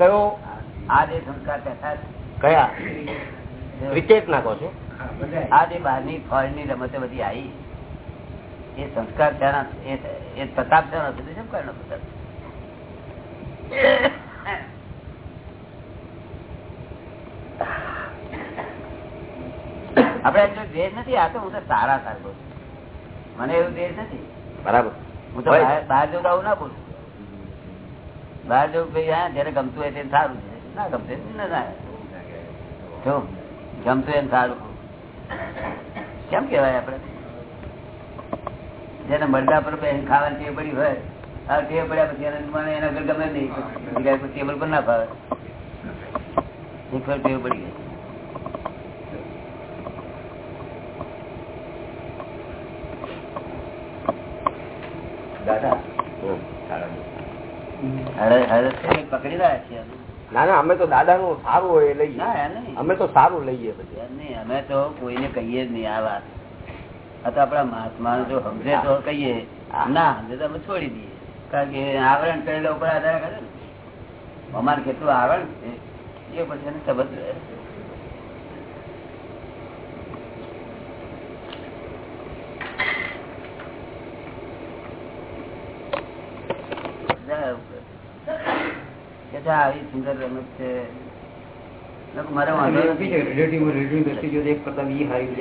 કયો? આ જે સંસ્કાર કયા? વિચેક નાખો છો. આ જે બહારની ની રમતો બધી આવી એ સંસ્કાર ત્યાંના એ- પ્રતાપ શું કારણનો પ્રતાપ આપડે એટલો દ્વેષ નથી આ તો હું તો સારા સારું. મને એવું દ્વેષ નથી. બરાબર. હું તો બહાર જોતા આવું ના બોલું. બહાર જવું ભાઈ હા, જયારે ગમતું હોય તે સારું ના ગમતું ના ગમતું હોય સારું. કેમ કેવાય આપડે જેને મરદા પર ખાવાની ટેવ પડી હોય, આ ટેવ પડ્યા પછી એને ઘર ગમે નહીં ટેબલ પર ના ફાવે. એક વાર ટેવ પડી ગઈ. દાદા હમ. હળદ હળદ છે એ પકડી રહ્યા છીએ અમે. ના ના અમે તો દાદા નું સારું હોય લઈએ. અમે તો સારું લઈએ પછી. અમે તો કોઈને કહીએ જ નહીં આ વાત. આ તો આપડા મહાત્મા જો સમજે તો કહીએ. ના સમજે તો અમે છોડી દઈએ. કારણ કે આવરણ કરેલા ઉપર આધાર કરે ને. અમારે કેટલું આવરણ છે એ પછી એને સમજ આવી સુંદર રમત છે. મારે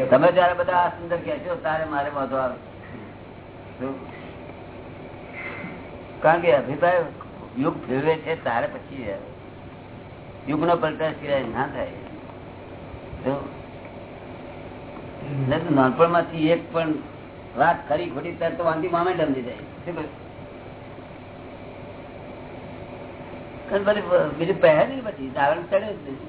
તમે જયારે બધા સુંદર કે છો તારે મારે વાંધો આવે. કારણ કે અભિપ્રાય યુગ ફેરવે છે તારે પછી યુગ નો પલટા સિવાય ના થાય. નાનપણમાંથી એક પણ વાત ખરી ખોટી ત્યારે તો વાંધી મામે સમજી જાય શું કહ્યું? અને પછી બીજું પહેરે નહીં પછી દાવણ ચડે જ નહીં.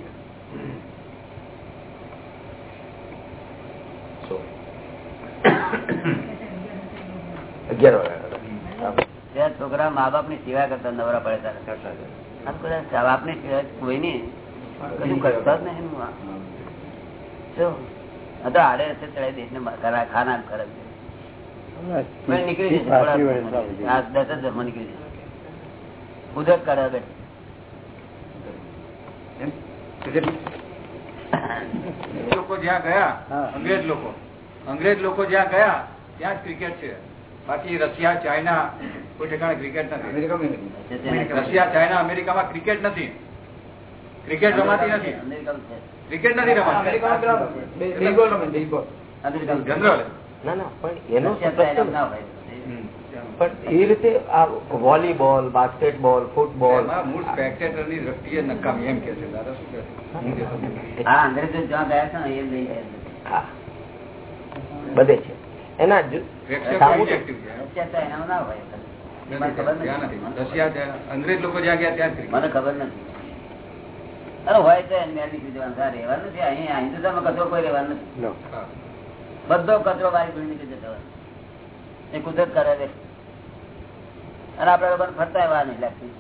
અગિયાર વાગ્યા ત્યાં છોકરા મા બાપની સેવા કરતા નવરા પડે બાપની સેવા કોઈ નહીં. કશું કરતા જ નહીં. તો આડે હશે ચડાઈ દઈશ ને ખાના કરે નીકળી જશે. દસ જ જન્મ નીકળી જશે. ઉધર કરે બેઠ. લોકો જ્યાં ગયા અંગ્રેજ લોકો. અંગ્રેજ લોકો જ્યાં ગયા ત્યાં જ ક્રિકેટ છે. બાકી રશિયા ચાઇના કોઈ ઠેકાણે ક્રિકેટ નથી. રશિયા ચાઇના અમેરિકામાં ક્રિકેટ નથી. ક્રિકેટ રમાતી નથી. ક્રિકેટ નથી. રમાતી. જનરલ ના ના પણ એનો ના હોય. પણ એ રીતે આ વોલીબોલ બાસ્કેટબોલ ફૂટબોલ મૂળની દ્રષ્ટિએ નકામી એમ કે છે. દાદા શું કે છે? હા અંગ્રેજો જ્યાં ગયા છે ને એ લઈ ગયા બધે છે. એના નથી નથી. રશિયા ત્યાં અંગ્રેજ લોકો જ્યાં ગયા ત્યાં મને ખબર નથી. અરે હોય તો રહેવાનું નથી. કચરો કોઈ રહેવાનું નથી. બધો કચરો બારી નીકળી જતો હોય. એ કુદરત કરે છે. અને આપડે લોકોને ફરતા એવા નહીં લાગતી.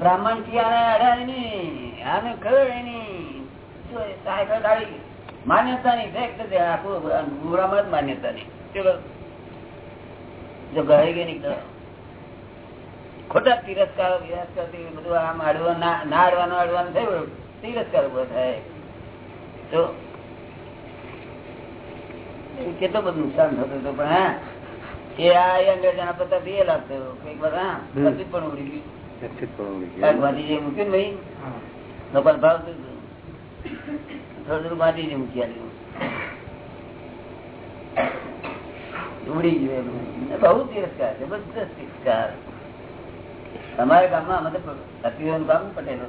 બ્રાહ્મણ માન્યતા ની ફેક્ટ આખું બ્રાહ્મણ માન્યતા ની ચલો. જો ગઈ ગઈ નહીં ખોટા તિરસ્કાર વિરસ્કારથી બધું આમ અડવા ના અડવાનું અડવાનું થયું. તિરસ્કાર ઊભો થાય. તો કેટલો બધું નુકસાન થતું હતું પણ હા એ આ અંગ્રેજોના પત્તા એ લાગતો કંઈક પણ ઉડી ગયું કાંઈક મૂક્યું ને ભાઈ લોકોને થોડું ગાંધીજી મૂકી આલ્યું ઉડી ગયું એમ. બહુ તિરસ્કાર જબરદસ્ત તિરસ્કાર. તમારા ગામમાં અમે તો સતીઓનું ગામ પટેલો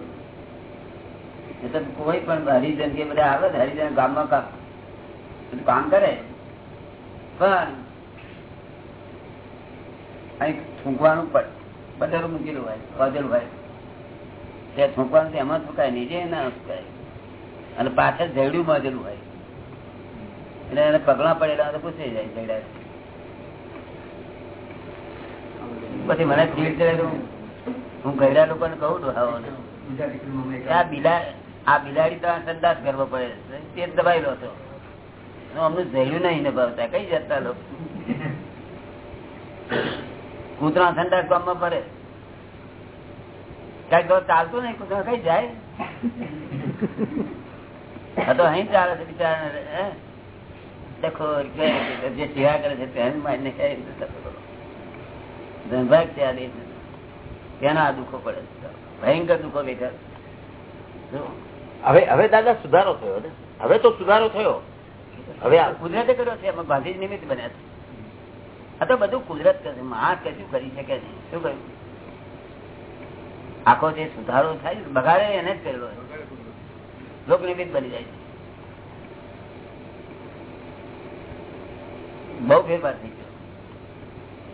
તો કોઈ પણ હરિજન કે બધા આવે ને હરિજન ગામમાં કામ કરે. પણ અહીં થૂંકવાનું બટેલું મૂકેલું હોય વધેલું હોય. ત્યાં થૂંકવાનું એમાં થૂંકાય નીચે ના થૂંકાય. અને પાછળ ઝેડું બાંધેલું હોય. એટલે એને પગલા પડેલા તો પૂછાઈ જાય ઝેડા પછી મને ચડે તો હું ગયડા લોકોને કહું છું બિલા આ બિલાડી તો સંદાસ કરવો પડે તે દબાઈ લો છો અમને જહેલું નહીં નભાવતા કઈ જતા લોકો? કૂતરા સંદાસ ગામમાં પડે કઈ તો ચાલતું નહીં કૂતરા કઈ જાય? આ તો અહીં ચાલે છે બિચારા દેખો જે સેવા કરે છે તેને મારીને ધનભાગ છે આ તેના દુઃખો પડે ભયંકર દુઃખો બેઠા હવે હવે દાદા સુધારો થયો ને? હવે તો સુધારો થયો. હવે કુદરતે કર્યો છે, એમાં ગાંધી નિમિત્ત બન્યા છે. આ તો બધું કુદરત કરશે મહા કશું કરી શકે નહીં શું કહ્યું આખો જે સુધારો થાય બગાડે એને જ કરેલો લોક નિમિત્ત બની જાય છે. બહુ ફેરફાર થઈ ગયો.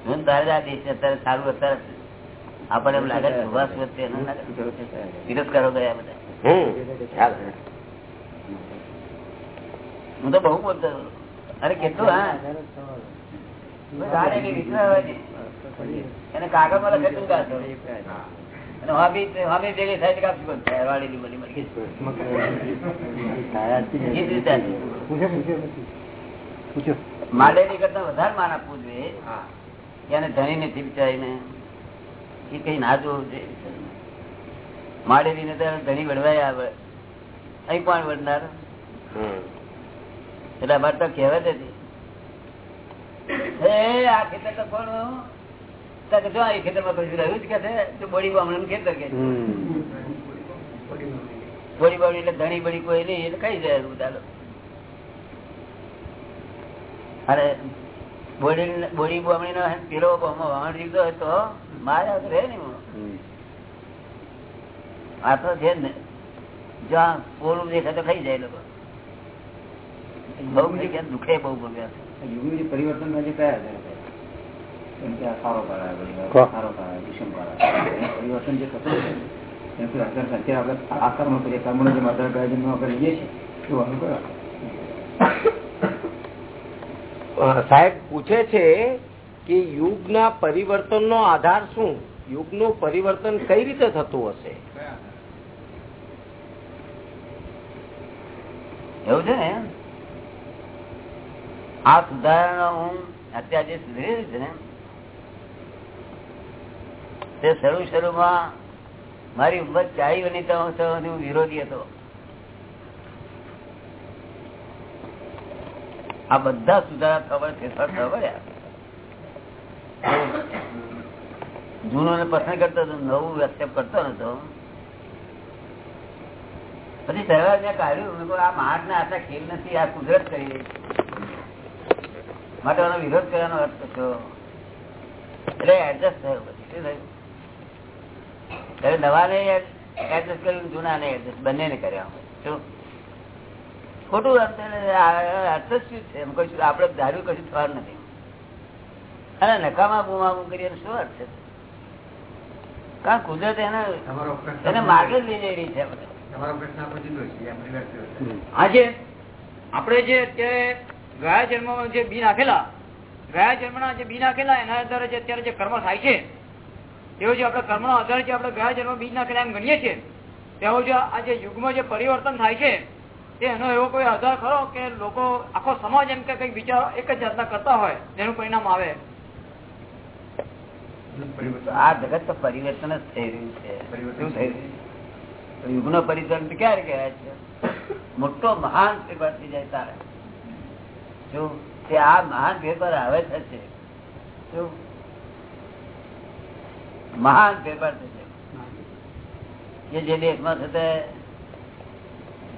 હું તારે આ દેશ અત્યારે સારું, અત્યારે આપણને એમ લાગે સુભાષ વચ્ચે તિરસ્કારો ગયા બધા. હું તો બહુ બોલતો અરે કેટલું હા. ની ને. એને લખેલું જ રીતે માડેલી કરતા વધારે માન આપવું જોઈએ. એને ધણી નથી બિચારીને એ કઈ ના જોવું છે. માડેલી ને તો ધણી વડવાય આવે. અહીં પણ વડનાર એટલે અમારે તો કહેવત હતી. આ ખેતર તો કોણ જો આ ખેતરમાં કશું રહ્યું જ કે બોડી બામણું ખેતર કે. બોડી બામણી એટલે ધણી બળી કોઈ નહીં એટલે કઈ જાય ઉદાલો અરે બોડી બોડી નો પેલો રીતો હોય તો મારે રે ને આ તો છે ને જ્યાં પોલું દેખે તો ખાઈ જાય લોકો. દુખે બહુ યુગની પરિવર્તન આજે કયા છે કેમ કે આ સારો કાળ સારો કાળ આવ્યો. એનું પરિવર્તન જે થતું છે અત્યારે આપણે આ કર્મ કરીએ કર્મનો જે માત્ર ગયા જેમ આપણે લઈએ છીએ એવું અનુભવ સાહેબ, પૂછે છે કે યુગના પરિવર્તનનો આધાર શું? યુગનું પરિવર્તન કઈ રીતે થતું હશે? એવું છે ને આ સુધારણા હું અત્યારે જે સુધરી રહ્યું છે ને તે શરૂ શરૂમાં મારી ઉંમર ચાલી બની તો હું વિરોધી હતો. આ બધા સુધારા ખબર ફેરફાર ખબર જૂનો ને પસંદ કરતો હતો, નવું એક્સેપ્ટ કરતો નતો. પછી તહેવાર મેં કાઢ્યું આ માણસ ને આટલા ખેલ નથી, આ કુદરત કરી માટે આનો વિરોધ કરવાનો અર્થ થયો. એટલે એડજસ્ટ થયો પછી શું થયું? ત્યારે નવા ને એડજસ્ટ કર્યું જૂના ને એડજસ્ટ બંને ને કર્યા. શું? ખોટું અર્થ અર્થ શું છે? એમ કશું આપણે ધાર્યું કશું થવાનું નથી. અને નકામા બુમાબુમ કરીએ શું અર્થ છે? કારણ કુદરત એને એને માર્ગે જ લઈ જઈ રહી છે આજે આપણે જે અત્યારે ગયા જન્મમાં જે બી નાખેલા ગયા જન્મના જે બી નાખેલા એના આધારે જે અત્યારે જે કર્મ થાય છે તેઓ જે આપણે કર્મનો આધારે જે આપણે ગયા જન્મ બીજ નાખેલા એમ ગણીએ છીએ તેઓ જે આ જે યુગમાં જે પરિવર્તન થાય છે એનો એવો કોઈ આધાર ખરો કે લોકો આખો સમાજ એમ કે કઈ વિચારો એક જ જાતના કરતા હોય એનું પરિણામ આવે? આ જગત તો પરિવર્તન જ થઈ રહ્યું છે. શું થઈ રહ્યું યુગ નો પરિવર્તન ક્યારે કહેવાય છે? મોટો મહાન ફેરફાર થઈ જાય તારે. જો તે આ મહાન ફેરફાર હવે થશે જો મહાન ફેરફાર થશે. કે જે દેશમાં થતે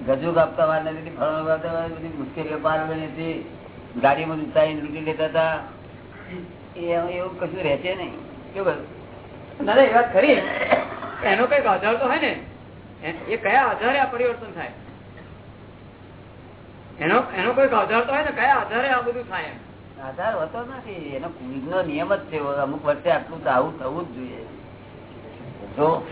ગજુ કાપતા વાર નથી ફળ કાપતા વાર બધી મુશ્કેલીઓ પાર હતી. ગાડીમાં ઉતારીને લૂંટી લેતા હતા. એવું કશું રહેશે નહીં. કેવું દાદા એ વાત ખરી. એનો કંઈક આધાર તો હોય ને. એ- એ કયા આધારે આ પરિવર્તન થાય? એનો એનો કંઈક આધાર તો હોય ને કયા આધારે આ બધું થાય આધાર હોતો નથી. એનો કુંજ નો નિયમ જ છે. અમુક વર્ષે આટલું તો આવું થવું જ જોઈએ. તો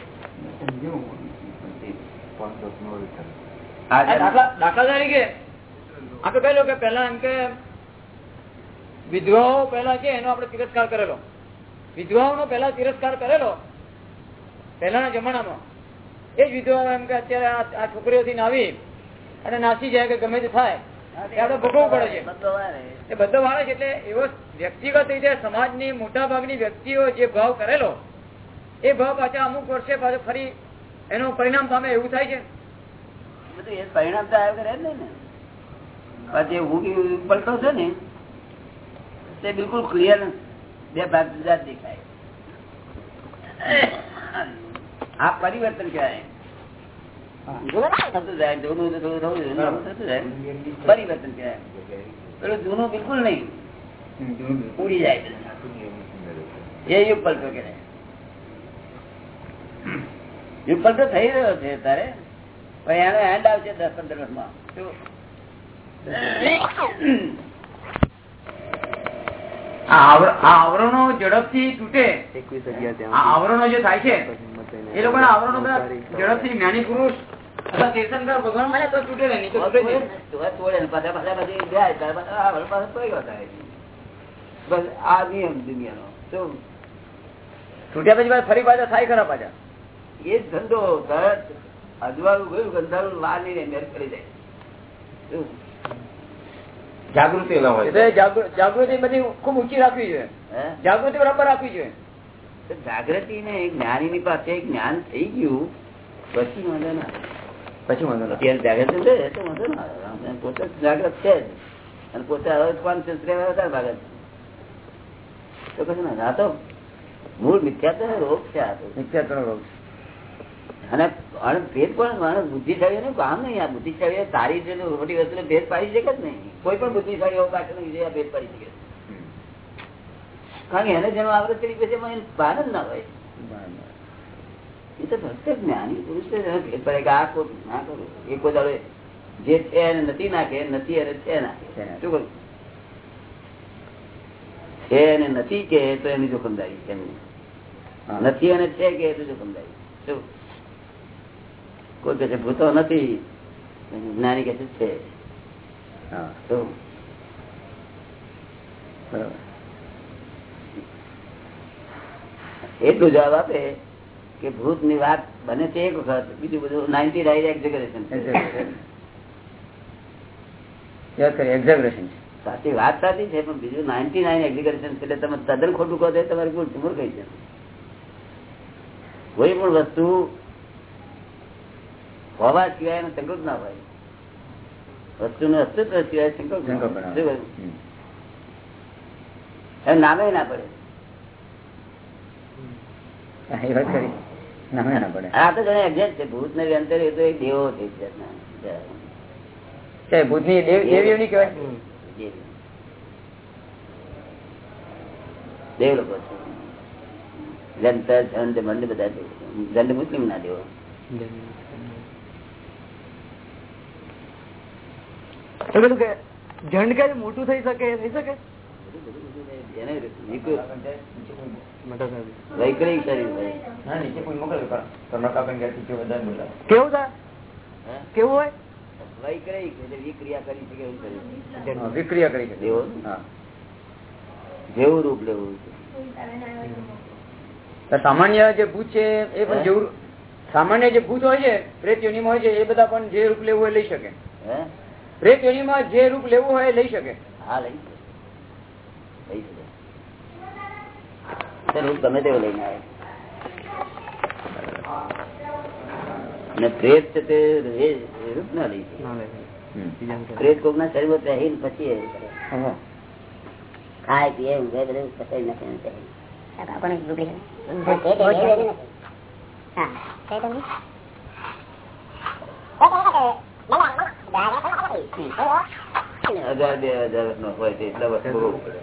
દાખલા તરીકે આપણે લો કે પેલા એમ કે વિધવાઓ પેલા છે એનો આપણે તિરસ્કાર કરેલો. વિધવાઓનો પેલા તિરસ્કાર કરેલો પહેલાના જમાનામાં. એ જ વિધવાઓ એમ કે અત્યારે આ- છોકરીઓથી નાવી અને નાસી જાય કે ગમે તે થાય એ આપણે ભોગવવું પડે છે. એ બધો વાળે છે એટલે એવો વ્યક્તિગત રીતે સમાજની મોટા ભાગની વ્યક્તિઓ જે ભાવ કરેલો એ ભાવ પાછા અમુક વર્ષે પાછો ફરી એનું પરિણામ પામે એવું થાય છે. પરિણામ તો આવ્યો કરે જ ને. જે હું પલટો છે ને, તે બિલકુલ ક્લિયર બે ભાગ જુદા દેખાય. આ પરિવર્તન કહેવાય. પરિવર્તન કહેવાય. પેલું જૂનું બિલકુલ નહીં. ઉડી જાય. એ યુગ પલટો કહેવાય. પલટો થઈ રહ્યો છે તારે એનો હેન્ડ આવશે દસ પંદર વર્ષમાં આ આવરણો ઝડપથી તૂટે. આવરણો જે થાય છે એ લોકો આવરણો ઝડપથી જ્ઞાની પુરુષ ભગવાન તો તૂટે નહીં તોડે પાછા પાછા પછી જાય. બસ આ નિયમ દુનિયાનો. શું તૂટ્યા પછી ફરી પાછા થાય ખરા પાછા? એ જ ધંધો તરત અજવાળું ગયું ગંધારું વાર લઈને મેર કરી જાય જાગૃતિ ના હોય. એટલે જાગૃતિ બધી ખૂબ ઊંચી રાખવી જોઈએ. જાગૃતિ બરાબર રાખવી જોઈએ. જાગૃતિ ને જ્ઞાની ની પાસે જ્ઞાન થઈ ગયું પછી વાંધો ના પછી વાંધો અત્યારે જાગૃતિ છે તો વાંધો ના પોતે જાગૃત છે જ. અને પોતે હવે કોન્શિયસ વધારે ભાગે તો કશું ના તો મૂળ મિથ્યાત્વ રોગ છે આ તો. નિત્યાત્મક રોગ અને અને ભેદ પણ માણસ બુદ્ધિશાળી નું કામ નહીં આ બુદ્ધિશાળી સારી છે મોટી વસ્તુ ભેદ પાડી શકે જ નહીં. કોઈ પણ બુદ્ધિશાળી એવો પાછળ વિજય ભેદ પાડી શકે. કારણ કે એને જેનો આવડત કરી પછી એમાં ભાન જ ના હોય. એ તો ભક્ત જ્ઞાની પુરુષ ભેદ પડે કે આ ખોટું ના કરું. એ કોઈ દાડો જે છે એને નથી નાખે નથી અને છે નાખે. શું કરું છે અને નથી કે તો એની જોખમદારી એમની. નથી અને છે કે એ તો જોખમદારી શું? કોઈ કે છે ભૂતો નથી. જ્ઞાની કે છે તો એટલું જવાબ આપે કે ભૂતની વાત બને છે એક વખત બીજું બધું નાઇન્ટી નાઇન એક્ઝેગરેશન સાચી વાત સાચી છે પણ બીજું નાઇન્ટી નાઇન એક્ઝેગરેશન એટલે તમે તદ્દન ખોટું કહો તમારી ભૂલ મૂળ કઈ છે કોઈ પણ વસ્તુ હોવા સિવાય એનો સંકલ્પ ના હોય. વસ્તુનું અસ્તિત્વ સિવાય સંકલ્પ. એમ નામે ના પડે. નામે ના પડે. આ તો જાણે exact છે. ભૂત ને અંતર એ તો એક દેવો છે કહેવાય દેવ. દેવ. લોકો છે. જંતર બધા દેવ. જંડ મુસ્લિમ ના દેવો. એ બધું કે જંડ મોટું થઈ શકે થઈ શકે? હોય. કેવું કેવું હોય? વિક્રિયા કરી શકે એવું શરીર. હા, વિક્રિયા કરી શકે. દેવો હા. જેવું રૂપ લેવું તો. સામાન્ય જે ભૂત છે એ પણ જેવું સામાન્ય જે ભૂત હોય છે પ્રેત યોનીમાં હોય છે એ બધા પણ જે રૂપ લેવું હોય લઈ શકે. હે? યોનીમાં જે રૂપ લેવું હોય લઈ શકે. હા લઈ શકે. લઈ શકે. રૂપ ગમે તેવું લઈને આવે અને પ્રેત છે તે એ- એ રૂપ ના લઈ પ્રેત કોક ના શરીર પહેરીને પછી ખાય પીએ ઊંઘે બધું કસાઈ નાખે ને કરે. હજાર બે હજાર નો હોય તો એટલા વર્ષ ભોગવવું પડે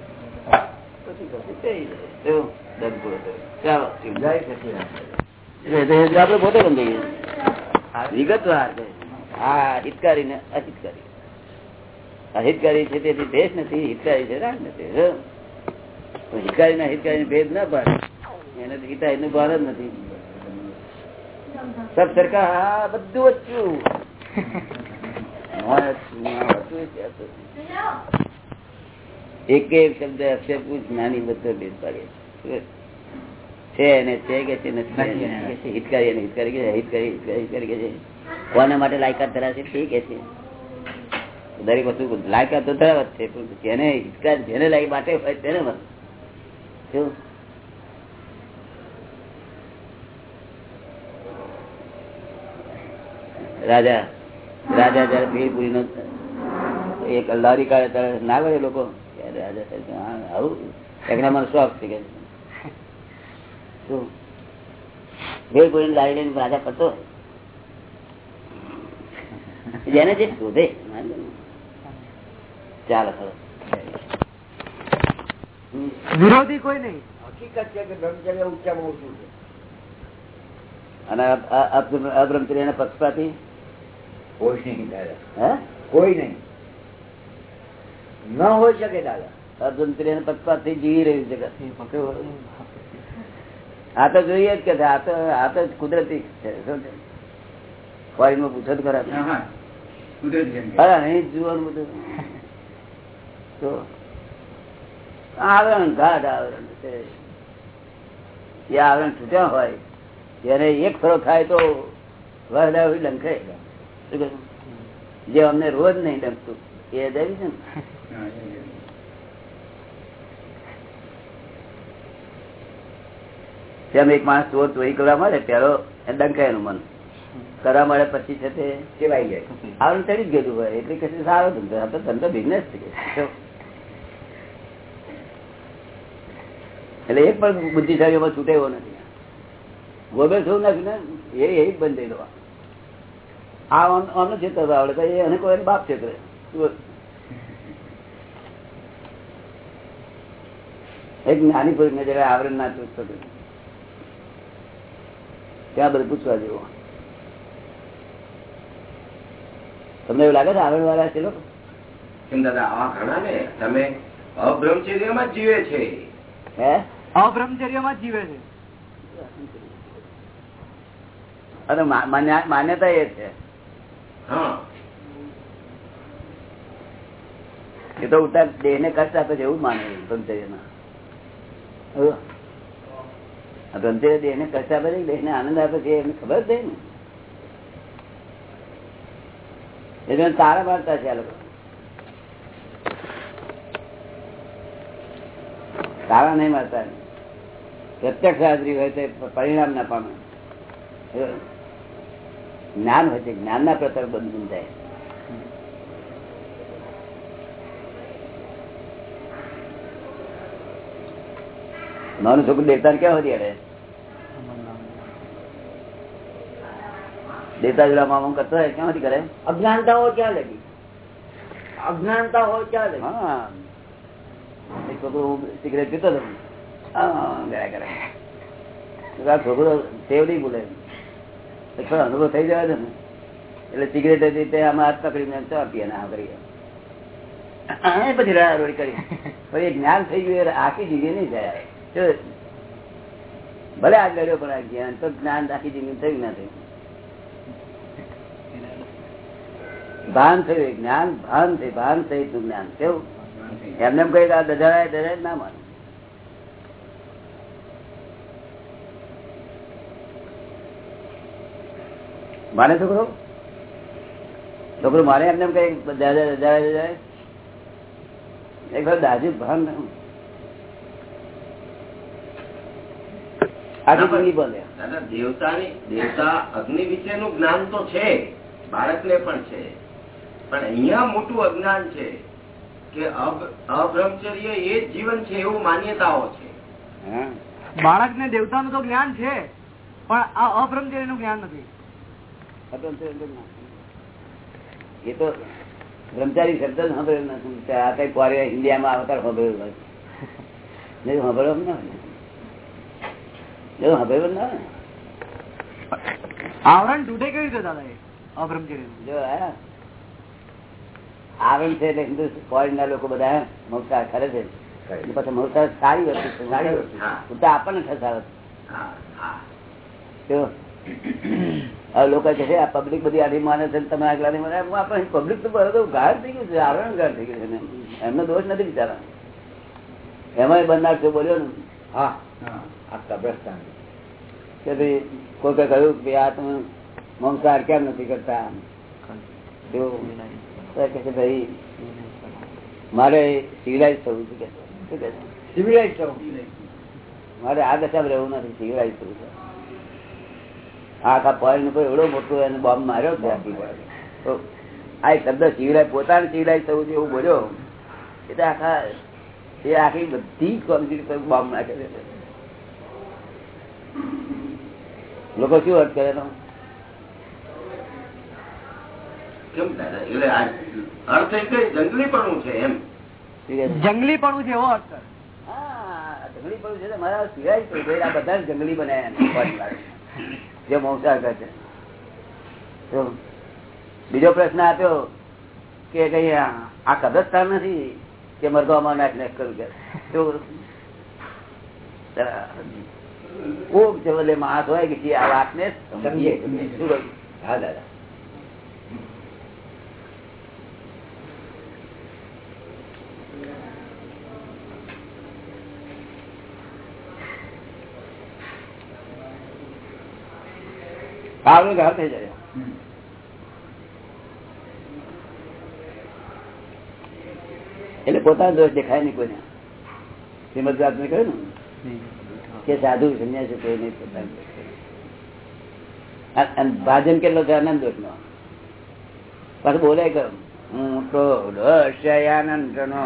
પછી પછી થઈ જાય. કેવું? દંડ પૂરો થયો. ચાલો એટલે એ આપણે પોતે બંધ વિગતવાર હા હિતકારી ને અહિતકારી અહિતકારી છે તેથી ભેદ નથી હિતકારી છે રાગ નથી હિતકારી ના હિતકારી ભેદ ના પાડે એને ગીતા એનું ભાર જ નથી સબ સરકાર બધું વચ્ચું એક એક શબ્દ અક્ષર પૂછ નાની બધો ભેદ પાડીએ છે અને છે કે છે હિતકારી અને હિતકારી કે છે હિતકારી હિતકારી હિતકારી કે છે. કોના માટે લાયકાત ધરાશે તે કે છે. દરેક વસ્તુ લાયકાત તો ધરાવત છે પણ જેને હિતકાર જેને લાગી માટે હોય તેને શું? રાજા રાજા જયારે ભીડપુરી નો એક લારી કાઢે ત્યારે ના કરે લોકો? રાજા સાહેબ આવું. મને શોખ થઈ ગયો શું? ભીડપુરી લારી લઈને રાજા કરતો જેને જે શોધે ચાલો ખરો વિરોધી કોઈ નહીં. હકીકત છે કે બ્રહ્મચર્ય ઊંચામાં ઊંચું છે. અને અબ્રહ્મચર્ય પક્ષપાતી કોઈ નહીં દાદા. કોઈ નહીં. ન હોય શકે દાદા. અબ્રહ્મચર્ય પત્તા થી જીવી રહ્યું છે આ તો જોઈએ જ કે આ તો આ તો કુદરતી છે શું માં પૂછો તો ખરા. હા, હા. કુદરતી જેમ કે. અરે અહીં જોવાનું બધું. તો આવરણ ગાઢ આવરણ છે. એ આવરણ છૂટ્યા હોય ત્યારે એક ફરો થાય તો વરદાવી લંખે શું કહ્યું? જે અમને રોજ નહીં ડમતું એ દેવી છે ને. તેમ એક માણસ ચોર ચોરી કરવા મળે પેલો ડંકાયેલું મન. કરવા મળે પછી છે તે કેવાઈ જાય. આવરણ ચડી જ ગયેલું હોય એટલે કે સારો ધંધો આ તો ધંધો બિઝનેસ. એટલે એક પણ બુદ્ધિશાળીઓમાં છૂટે એવો નથી. ગોબર શું નાખ્યું ને? એ એ જ બંધ થયેલો આ આમને આવડે એને કોઈ બાપ છેતરે એક નાની પુરુષ ને આવરણ ના થતું ત્યાં બધું પૂછવા જેવું તમને એવું લાગે છે આવરણ વાળા છે લોકો? કેમ દાદા આવા ઘણા ને તમે અબ્રહ્મચર્યમાં જ જીવે છે. હે? અબ્રહ્મચર્યમાં જ જીવે છે. અને માન્ય- માન્યતા એ છે. હા. એ તો ઉતાર દેહ ને કષ્ટ આપે છે, એવું માને બ્રહ્મચર્ય દેહ ને કષ્ટ આપે છે દેહ ને આનંદ આપે છે, એમને ખબર છે ને? એટલે તારા મારતા છે આ લોકો. તારા નહીં મારતા. પ્રત્યક્ષ હાજરી હોય તો પરિણામ ના પામે. જ્ઞાન હોય છે જ્ઞાન ના પ્રકાર બંધ જાય નાનું છોકરું દેવતા ક્યાં હતી અરે દેવતા જોડા મામા કરતો હોય ક્યાં કરે? અજ્ઞાનતા હોય ક્યાં લગી? અજ્ઞાનતા હોય ક્યાં લગી? હા. એક છોકરો સિગરેટ પીતો હતો હા, ગયા કરે. છોકરો તેવ નહીં બોલે. થોડો અનુભવ થઈ જાય છે ને. એટલે સિગરેટ હતી તે આમાં હાથ પકડીને ચો પીએ ને કરીએ પછી રાડારોડી કરી. પછી જ્ઞાન થઈ ગયું આખી જિંદગી નહીં જાય ભલે આ લડ્યો પણ આ જ્ઞાન તો જ્ઞાન આખી જિંદગી થયું ના થયું. ભાન થયું જ્ઞાન, ભાન થયું ભાન થયું, તું જ્ઞાન. કેવું? એમને કઈ આ દજાડાય દજાય ના માને. માને છોકરો? છોકરો મારે એમને કઈ દજાડાય દજાડાય એક વાર દાજુ ભાન દાદા દેવતાની દેવતા અગ્નિ વિશેનું જ્ઞાન તો છે બાળકને પણ છે. પણ અહીંયા મોટું અજ્ઞાન છે કે અબ- અબ્રહ્મચર્ય એ જ જીવન છે એવું માન્યતાઓ છે. બાળકને દેવતાનું તો જ્ઞાન છે પણ આ અબ્રહ્મચર્યનું જ્ઞાન નથી. એ તો બ્રહ્મચારી શબ્દ જ સાંભળેલો નથી. આ કઈ પોરે ઇન્ડિયામાં આવતા સાંભળેલું નથી નહીં સાંભળવા ના હોય એવું સાંભળેલું ના આવરણ તૂટે કેવી રીતે દાદા એ? જો આ આવરણ છે એટલે હિન્દુ ફોરેન ના લોકો બધા મૌસા કરે છે. પછી મૌસા સારી વસ્તુ સારી વસ્તુ આપણને ઠસાવે છે. હવે લોકો કહે છે આ પબ્લિક બધી આની માને છે તમે આગલા નહીં મને. આપણે પબ્લિક તો બધું ગાઢ થઈ ગયું છે આવરણ ગાઢ થઈ ગયું છે એમનો દોષ નથી બિચારા. એમાં બનનાર છે બોલ્યો ને. હા. હા. આખા પ્રસ્થાન કે ભાઈ કોઈ કહ્યું કે આ તમે મંસાહાર કેમ નથી કરતા કે છે ભાઈ મારે સિવિલાઇઝ થવું છે. કે સિવિલાઇઝ થવું. મારે આ દશામાં રહેવું નથી સિવિલાઇઝ થવું છે. આખા પોઈન્ટ ઉપર એવડો મોટો એને બોમ્બ માર્યો છે આખી તો આ એક શબ્દ શિવરાય પોતાને શિવરાય થવું એવું બોલ્યો. એટલે આખા એ આખી બધી કોમ્યુનિટી પર બોમ્બ નાખે છે. લોકો શું અર્થ કરે એનો? કેમ દાદા? એટલે અર્થ એટલે જંગલીપણું છે એમ. શું? છે? જંગલી પણ છે એવો અર્થ છે મારા સિવાય બધા જંગલી બનાયા. જે મોસાગર છે. બીજો પ્રશ્ન આપ્યો કે કઈ આ કબ્રસ્તાન નથી કે મરગામાં નાખ નાખ કરું કે કોક જવલે માણસ હોય કે આ વાતને સમજીએ? હા દાદા. આવડું ઘર થઈ જાય એટલે પોતાનો દોષ દેખાય નહીં કોઈને. શ્રીમદ આપને કહ્યું ને? કે સાધુ સંન્યાસી કોઈ નહીં પોતાનો ભાજન કેટલો છે? આનંદ દોષ નો પાછું બોલે કે હું તો દોષયાનંદ નો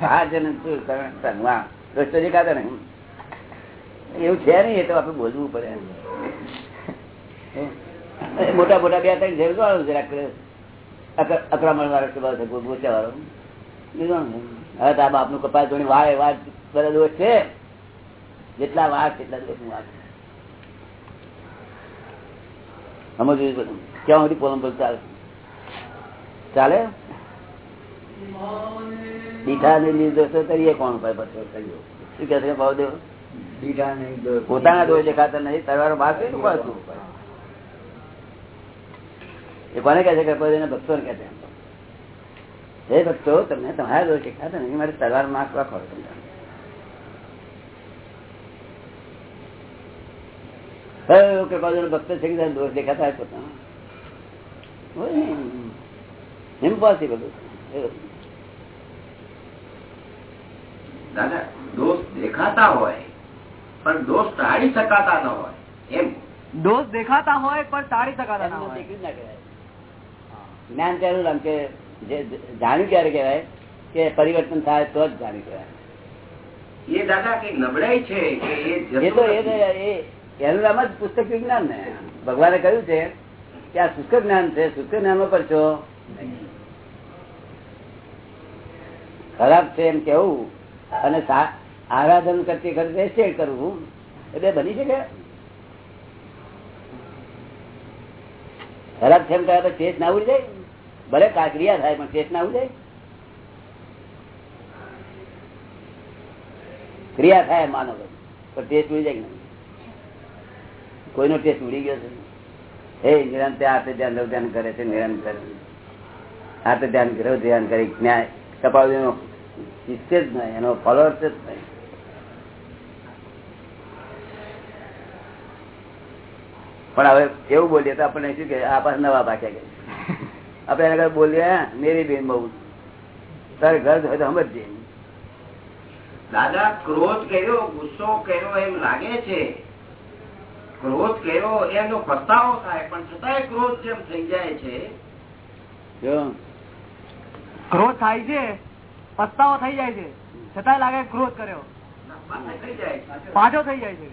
ભાજન કર- સંગવા. દોષ તો દેખાતા નહીં. એવું છે નહીં એ તો આપણે બોલવું પડે. એ મોટા મોટા બે ત્રણ ઝેર વાળો જરાક અક- વાળો સ્વભાવ છે ગોચા વાળો. હવે તો આ બાપનું કપાસ ધોણી વાળે વાત બધા દોષ છે. જેટલા વાર એટલા દોષનું વાત સમજવું ક્યાં સુધી પોલમ પોલ ચાલે? ચાલે? દીઠા ને નિર્દોષો કરીએ કોણ ઉપાય પછી કર્યો શું કે ભાવદેવ? પોતાના દોષ દેખાતા નથી તરવાર ભાગ શું એ કોને કહે છે? કે ભક્તો ને કહે છે. હે ભક્તો તમને તમારા દોષ દેખાતા નહીં મારે તલવાર માર્ક રાખો તમને ભક્ત છે કે દોષ દેખાતા હોય પોતાના? ઇમ્પોસિબલ દાદા દોષ દેખાતા હોય પણ દોષ ટાળી શકાતા ન હોય. એમ. દોષ દેખાતા હોય પણ ટાળી શકાતા ના હોય. જ્ઞાન ચાલુ આમ કે જે જાણ્યું ક્યારે કહેવાય કે પરિવર્તન થાય તો જ જાણ્યું કહેવાય. એ દાદા કઈ નબળાઈ છે એ તો એ એનું નામ જ પુસ્તક વિજ્ઞાન ને. ભગવાને કહ્યું છે કે આ શુષ્ક જ્ઞાન છે શુષ્ક જ્ઞાન પર છો? ખરાબ છે એમ કેવું? અને આરાધન કરતી કરતી શેર કરવું. એટલે બની શકે? ખરાબ છે એમ કહ્યા તો ટેસ્ટ ના ઉડી જાય? ભલે કાકરિયા થાય, પણ ટેસ્ટ ના ઉડી જાય? ક્રિયા થાય માનો પણ ટેસ્ટ ઉડી જાય કોઈનો ટેસ્ટ ઉડી ગયો છે? હે નિરંતર હાથે ધ્યાન ધ્યાન કરે છે નિરંતર હાથે ધ્યાન ગ્રહ ધ્યાન કરી. જ્ઞાન એનો શિષ્ય જ નહીં, એનો ફોલોઅર જ નહીં. પણ હવે એવું બોલીએ તો આપણને શું કે, આ પાસે નવા પાછા કે આપણે આગળ બોલ્યા મેરી બેન બહુ તારે ઘર હોય તો સમજજે. દાદા ક્રોધ કર્યો ગુસ્સો કર્યો એમ લાગે છે. ક્રોધ કર્યો એનો પસ્તાવો થાય પણ છતાંય ક્રોધ જેમ થઈ જાય છે. જો. ક્રોધ થાય છે પસ્તાવો થઈ જાય છે. છતાંય લાગે ક્રોધ કર્યો. થઈ જાય પાછો થઈ જાય છે.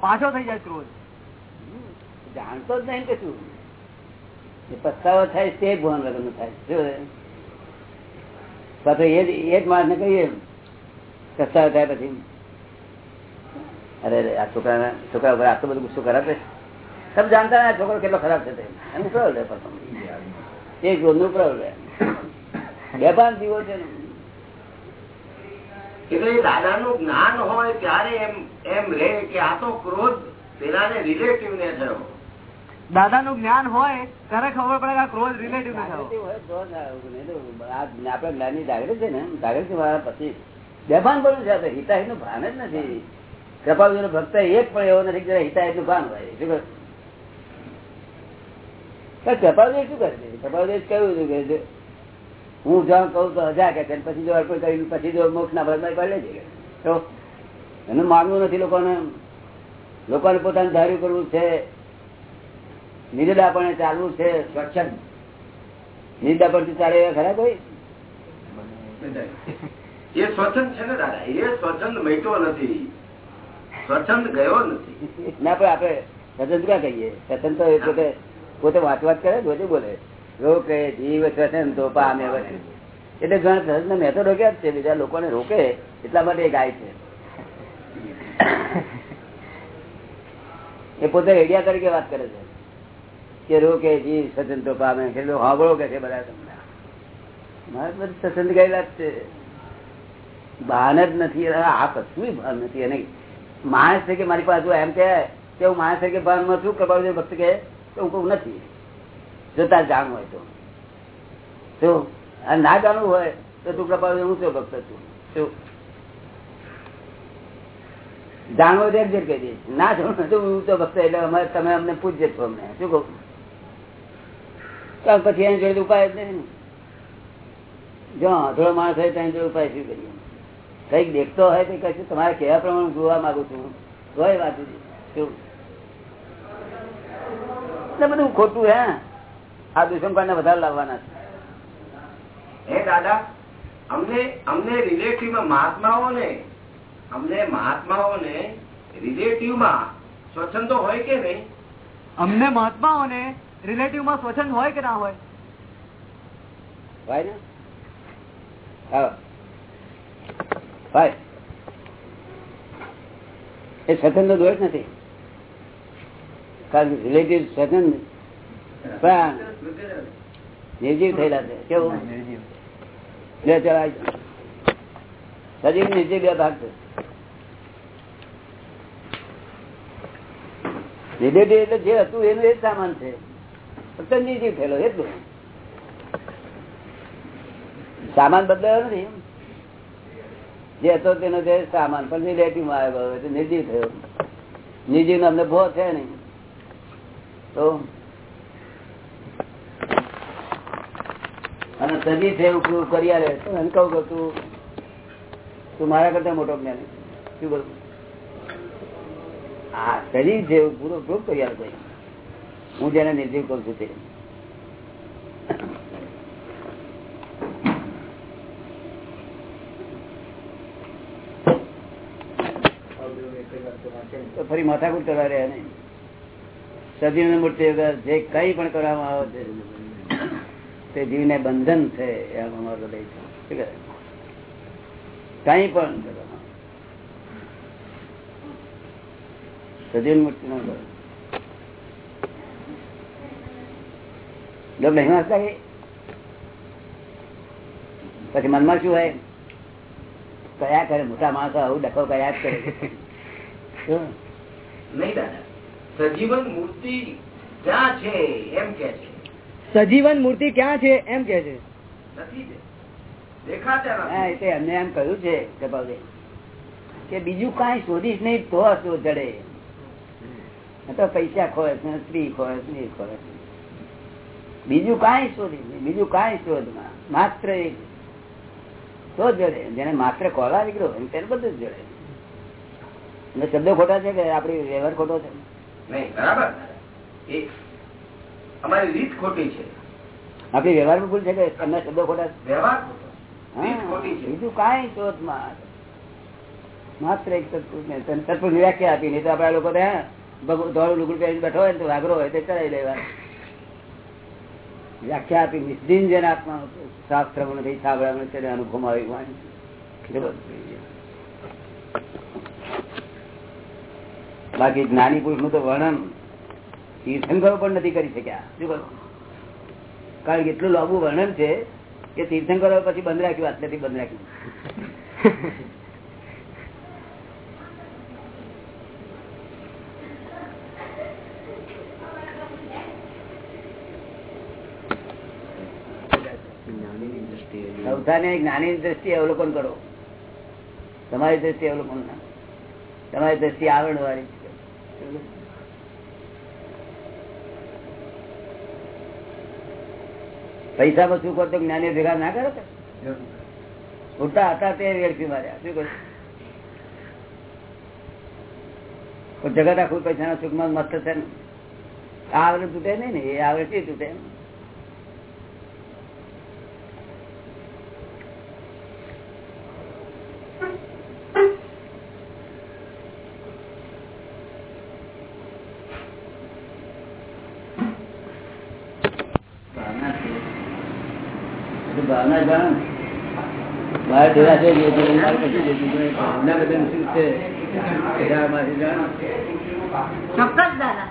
પાછો થઈ જાય ક્રોધ. જાણતો જ નહીં કે શું પસ્તાવો થાય તે ભવન વગરનું થાય શું પાછો એ જ માણસ ને કહીએ, પસ્તાવો થાય પછી. અરે આ છોકરા છોકરા ઉપર આટલો બધો ગુસ્સો છે તમે જાણતા ને આ છોકરો કેટલો ખરાબ છે એનું પાછો એ ક્રોધનું પ્રભુ લે. બેભાન જીવો છે. ને. એ દાદાનું જ્ઞાન હોય ત્યારે એમ એમ રે કે આ તો ક્રોધ પેલાને રિલેટિવ ને થયો દાદા નું જ્ઞાન હોય ત્યારે ખબર પડે કે ક્રોધ રિલેટિવ આપડે થયો જાગૃતિ છે ને જાગૃતિ પછી બેભાન બનવું છે હિતાહિતનું ભાન જ નથી. કૃપાલુ નો ભક્ત એક પણ એવો નથી હિતાહિતનું ભાન હોય. શું? શું કરે છે? કહ્યું હતું કે હું જ્યાં કહું તો હજા કે પછી જો અર્પણ કરી પછી જો મોક્ષ ના ભરત પડે છે. તો એનું માનવું નથી લોકોને. લોકોને પોતાનું ધાર્યું કરવું છે. નિર્દાપણે ચાલવું છે સ્વચ્છંદ. નિર્દાપણથી ચાલે એવા ખરા કોઈ? એ સ્વચ્છંદ છે ને દાદા એ સ્વચ્છંદ મેટો નથી. સ્વચ્છંદ ગયો નથી. ના પણ આપડે સ્વચંદ ક્યાં કહીએ? સ્વચંદ તો એ પોતે પોતે વાત વાત કરે રોજે બોલે. રોકે જીવ સ્વચંદ તો પામે એટલે ઘણા સ્વચંદ મેં તો રોક્યા જ છે. બીજા લોકોને રોકે એટલા માટે ગાય છે. એ પોતે રેડિયા તરીકે વાત કરે છે. કે રોકે જીવ તો પામે કે લોકો હાંભળો કે છે બધા તમને. મારે બધું સ્વતંત્ર ગયેલા જ છે. ભાન જ નથી આ કશું ભાન નથી. અને માણસ છે કે મારી પાસે એમ કે કે હું માણસ તરીકે ભાનમાં છું કૃપાલુ ભક્ત કે કે હું કહું નથી. જો જાણવું હોય તો. આ ના જાણવું હોય, તો તું કૃપાલુ હું શું ભક્ત છું? શું? જાણવો તો કહી દઈશ ના જાણવું હું તો ભક્ત એટલે અમારે તમે અમને પૂછજે છો અમને. શું કહું? તો પછી એની જોડે ઉપાય જ નહીં જો અધળો માણસ હોય તો જોડે ઉપાય શું કરીએ? કંઈક દેખતો હોય તો કશું તમારે કેવા પ્રમાણે જોવા માંગુ છું કોઈ વાત શું એટલે બધું ખોટું હે. આ દુષ્મકાંડ વધારે લાવવાના છે. હે દાદા અમને અમને રિલેટિવ મહાત્માઓને અમને મહાત્માઓને રિલેટિવમાં સ્વચ્છંદ તો હોય કે નહીં? અમને મહાત્માઓને રિલેટિવમાં સ્વચ્છંદ હોય કે ના હોય? હોય ને? હોય ભાઈ. એ સ્વતંત્ર દોષ નથી. કારણ રિલેટિવ પણ નિર્જીવ થયેલા છે. કેવું? બે ચાલ આવી જાઓ. સજીવ નિર્જીવ બે ભાગ છે. રિલેટિવ એટલે જે હતું એનું એ જ સામાન છે. નિર્જીવ થયેલો એટલું. સામાન બદલાયો નથી જે હતો તેનો જે સામાન, પણ રિલેટિવ આવ્યો એટલે નિર્જીવ થયો. નિર્જીવ અમને ભો છે નહીં. તો? અને સજી છે એવું કરી આવે એને કહું કે તું તું મારા કરતા મોટો જ્ઞાની. શું કરું હા સજી છે એવું પૂરો પ્રૂફ કરી આવે હું જેને નિર્જીવ કરું છું તે. ફરી માથાકૂટ કરવા રહ્યા નહીં સજીવની મૂર્તિ જે કઈ પણ કરવામાં આવે છે, તે જીવને બંધન છે એમ કઈ પણ કરવામાં સજીવ મૂર્તિ નો કરો નહીં વાંચતા કે પછી મનમાં શું હોય? કયા કરે મોટા માણસો આવું ડખો કયા જ કરે. નહીં દાદા સજીવન મૂર્તિ ક્યાં છે એમ કે છે. સજીવન મૂર્તિ ક્યાં છે એમ કે છે. એમને એમ કહ્યું છે કે બીજું કઈ શોધીશ નહીં તો શોધ જડે આ તો પૈસા ખોય સ્ત્રી ખોય સ્ત્રી ખોય છે. બીજું કઈ શોધી બીજું કઈ શોધમાં. માત્ર એક તો જડે. જેને માત્ર કોલા નીકળ્યો તેને બધું જ જડે. અને શબ્દો ખોટા છે કે આપડી વ્યવહાર ખોટો છે? નહીં બરાબર. અમારી રીત ખોટી છે. આપડી વ્યવહાર ભૂલ છે કે એમના શબ્દો ખોટા વ્યવહાર બીજું કઈ શોધમાં. માત્ર એક સત્પુર વ્યાખ્યા આપી. નહીં તો આપડા લોકો ત્યાં હે, ભગવ- ધોળું લુગડું પહેરી બેઠો હોય તો વાઘરો હોય તો ચડાવી લેવા. વ્યાખ્યા આપી નિસ્દિન જેને આત્મા શાસ્ત્ર નથી સાંભળવા તેને અનુભવ આવી થઈ. બાકી જ્ઞાની પુરુષનું તો વર્ણન તીર્થંકરો પણ નથી કરી શક્યા શું? કારણ કે એટલું લાંબુ વર્ણન છે કે તીર્થંકરો પછી બંધ રાખ્યું આટલેથી બંધ રાખ્યું સંસ્થાને જ્ઞાની દ્રષ્ટિએ અવલોકન કરો. તમારી દ્રષ્ટિએ અવલોકન ના. તમારી દ્રષ્ટિ આવરણ વાળી પૈસા માં શું કરતો જ્ઞાની ભેગા ના કરે ઉઠતા હતા તે વ્યક્તિ માર્યા. શું કહ્યું? જગત આખું પૈસાના સુખમાં મસ્ત છે ને. આ આવડે તૂટે નહીં ને, એ આવડે તૂટે? ભાવના જાણ બહાર ડેરા છે એમના બધા શું છે માંથી જાણ ચોક્કસ દાદા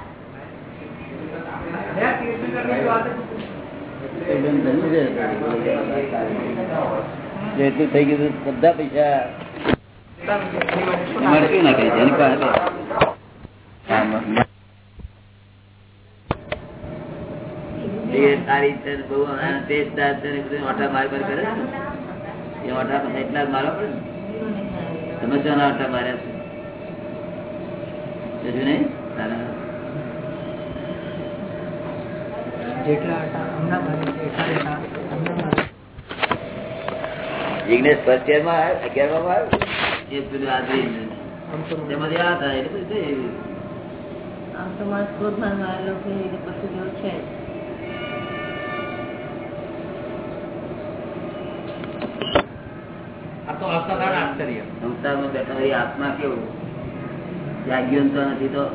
જેટલું થઈ ગયું બધા પૈસા મળતી ના કરી જેની પાસે સારી છે બહુ તેજદાર છે ને બધું ઓટા માર માર કરે એ ઓટા પછી એટલા જ મારવા પડે ને? તમે શું ઓટા માર્યા છે? જોયું નહીં? તારા ફર્સ્ટ યરમાં અગિયારમાં એ પેલું આદરી તેમાંથી આ થાય એટલે આમ તો મારા છે એટલે પછી છે જ. આ તો અસાધારણ આશ્ચર્ય. સંસારમાં બેઠા એ આત્મા કેવું? જાગ્યો તો નથી તો?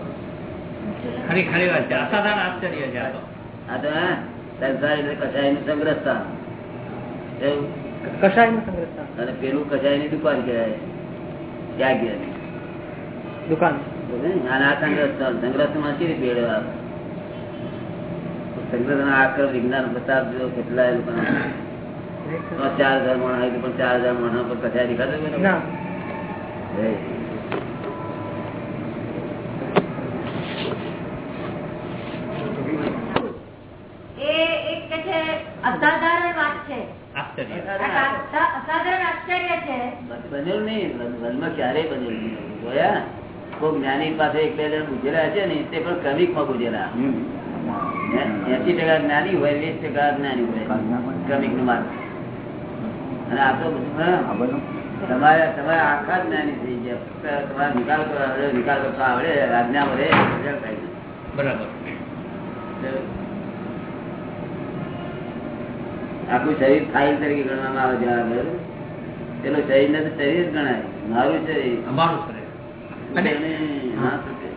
ખરી ખરી વાત છે. અસાધારણ આશ્ચર્ય છે આ તો. હા. સંસાર એટલે કસાયનું સંગ્રહસ્થાન. એવું? નું સંગ્રહતા અને પેલું કસાયની દુકાન કહેવાય. જાગ્યાની દુકાન. આ સંગ્રસ્ત સંગ્રહસ્થાનમાં શી રીતે મેળવ્યા સંગ્રહ આકર વિજ્ઞાન બતાવજો કેટલાય એ ચાર હજાર માણસ હોય પણ ચાર હજાર માણસ પર કસાય દેખાતો ના. એ એક કે છે અસાધારણ વાત છે. આશ્ચર્ય. આ અસા- અસાધારણ આશ્ચર્ય છે. બનેલું નહીં વનમાં ક્યારેય બનેલું નહીં. જોયા કોઈ જ્ઞાની પાસે એક બે જણ ગુજેલા છે ને તે પણ ક્રમિકમાં ગુજેલા એસી ટકા જ્ઞાની હોય વીસ ટકા જ્ઞાની હોય. ક્રમિકનું માર્ગ. અને આ તો બધું તમારે તમારે આખા જ્ઞાની થઈ ગયા. ફક્ત તમારે નિકાલ કરવા આવડે નિકાલ કરતા આવડે આજ્ઞા વડે result થાય બરાબર. આખું શરીર ફાઇલ તરીકે ગણવામાં આવે જવા પેલું શરીર ને તો શરીર ગણાય. મારું શરીર. અમારું શરીર.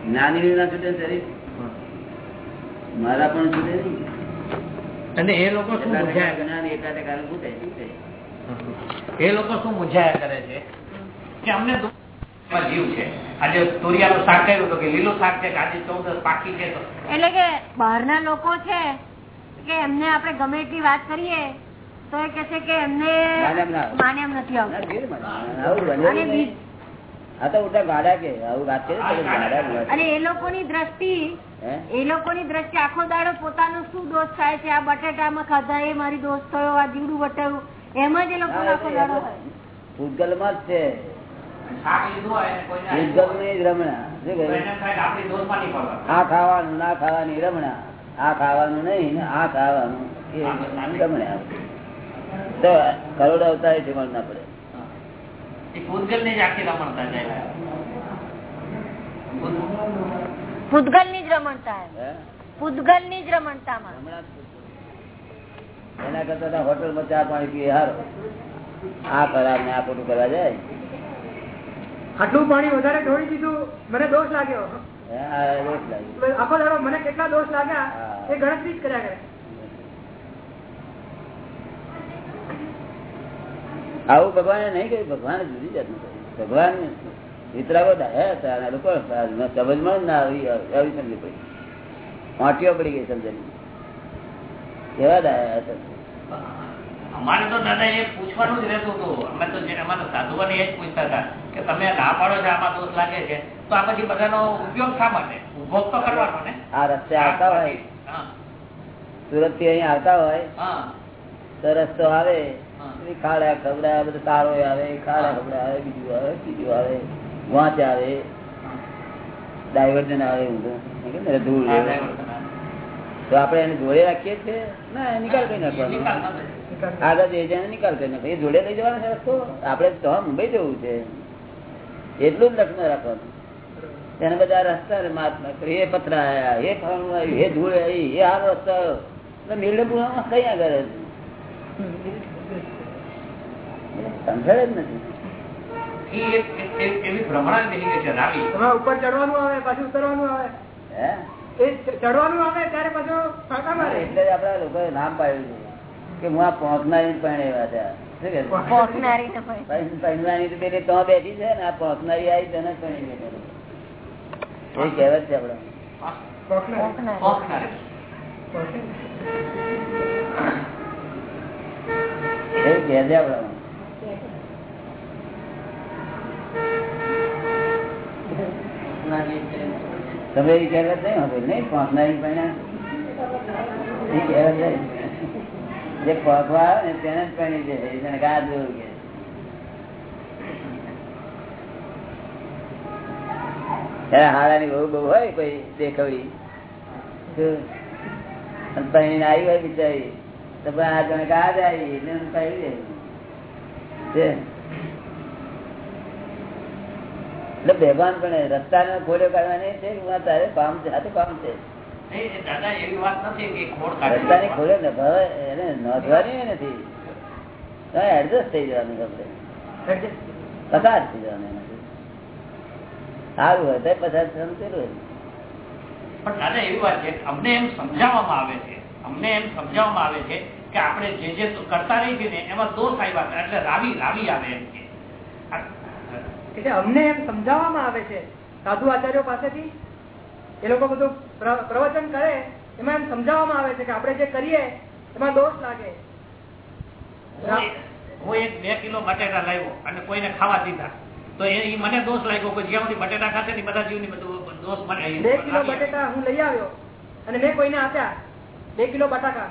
જ્ઞાની ના છૂટે શરીર? મારા પણ છૂટે નહીં. અને એ લોકો શું જ્ઞાન છૂટે છૂટે એ લોકો શું મૂંઝાયા કરે છે? કે અમને જીવ છે. આજે તુરિયાનું શાક કર્યું તો કે લીલું શાક છે આજે ચૌદ પાકી છે એટલે કે બહારના લોકો છે કે એમને આપણે ગમે એટલી વાત કરીએ તો એ કે છે કે એમને નથી આવતું. તો ગાડા કે આવું વાત. અને એ લોકોની દ્રષ્ટિ એ લોકોની દ્રષ્ટિ આખો દાડો પોતાનો શું દોષ થાય છે? આ બટેટામાં ખાધા એ મારી દોષ થયો આ જીવડું વટાયું એમાં માં જ છે. ભૂતગલની જ રમણા. આ ખાવાનું ના ખાવાની રમણા. આ ખાવાનું નહીં ને આ ખાવાનું. એ રમણા. તો કરોડ અવતાર જમણ ના પડે. ભૂતગલની જ આખી રમણતા જાય પૂતગલની જ રમણતા ભૂતગલની જ રમણતામાં. રમણા જ પૂતગલ. એના કરતા હોટલમાં ચા પાણી પીએ હારો. આ ખરાબ ને આ ખોટું કરવા જાય. આટલું પાણી વધારે ઢોળી દીધું મને દોષ લાગ્યો. આખો દાડો મને કેટલા દોષ લાગ્યા એ ગણતરી જ કર્યા કરે. આવું ભગવાને નહીં કહ્યું ભગવાન જુદી જાતનું કહ્યું ભગવાન વિતરાગો લોકો સમજમાં જ ના આવી આવી સમજી પડી. મોટીઓ પડી ગઈ સમજણી કેવા દાયા હતા? અમારે તો દાદા એ પૂછવાનું જ રહેતું હતું. અમે તો અમારે તો સાધુઓને એ જ પૂછતા હતા કે તમે ના પાડો છો આમાં દોષ લાગે છે. તો આ પછી બધાનો ઉપયોગ શા માટે? ઉપભોગ તો કરવાનો ને? આ રસ્તે આવતા હોય. સુરતથી અહીં આવતા હોય. તો રસ્તો આવે ખાડા ખબડા બધું તારો આવે ખાડા ખબડા આવે બીજું આવે બીજું આવે વાંચ આવે. ડાયવર્જન આવે ઊંધું. ધૂળ. તો આપણે એને જોડે રાખીએ છીએ? ના નિકાલ કરી નાખવાનો. આગળ એ જાય નિકાલ કરી નાખો. એ જોડે લઈ જવાનો છે રસ્તો? આપણે તો મુંબઈ જવું છે. એટલું જ લક્ષ્ય રાખવાનું. તેને બધા રસ્તા મહાત્મા એ પતરા આવ્યા એ ફાણું આવ્યું એ ધૂળ આવી એ આ રસ્તા આવ્યો. મેળે પૂર્ણમાં કઈ આગળ સમજાય જ નથી. એવી ભ્રમણા થઈ છે રાવી. એમાં ઉપર ચડવાનું આવે પાછું ઉતરવાનું આવે. હે? ચડવાનું આવે ત્યારે પાછું ફાંકા મારે. એટલે આપડા લોકોએ નામ પાડ્યું કે હું આ પહોંચનારી પણ એવા હતા બેઠી છે ને આ પહોંચનારી આવી તેને કહેવત છે આપડે તમે એ કહેવત નહીં, હવે નહીં પહોંચનારી પણ જે પહોંચવા આવે ને તેને જ પરણી છે, એને ગા જેવું કે ત્યારે બહુ બહુ હોય કોઈ દેખવડી. તો આવી હોય બિચારી. તો પણ આ જણે ગા જાય એને દે. જાય છે. એટલે બેભાન પણ રસ્તાનો ખોલ્યો કાઢવાની છે તારે પામ છે આ પામ છે. દાદા એવી વાત નથી કે ખોડ રસ્તાની ખોલ્યો ને ભાવે એને નોંધવાની નથી. એડજસ્ટ થઈ જવાનું આપણે પસાર થઈ જવાનું સારું હોય તો પસાર થવાનું પણ દાદા એવી વાત છે અમને એમ સમજાવવામાં આવે છે અમને એમ સમજાવવામાં આવે છે કે આપણે જે જે કરતા રહી છે ને એમાં દોષ આવ્યા એટલે રાવી રાવી આવે. એમ એટલે અમને એમ સમજાવવામાં આવે છે સાધુ આચાર્યો પાસેથી એ લોકો બધું પ્રવચન કરે એમાં એમ સમજાવવામાં આવે છે કે આપણે જે કરીએ એમાં દોષ લાગે. હું એક- બે કિલો બટેટા લાવ્યો અને કોઈને ખાવા દીધા. તો એ ઈ મને દોષ લાગ્યો કે જ્યાં સુધી બટેટા ખાશે ને બધા જીવની બધું દોષ મને બે કિલો બટેટા હું લઈ આવ્યો અને મેં કોઈને આપ્યા. બે કિલો બટાકા.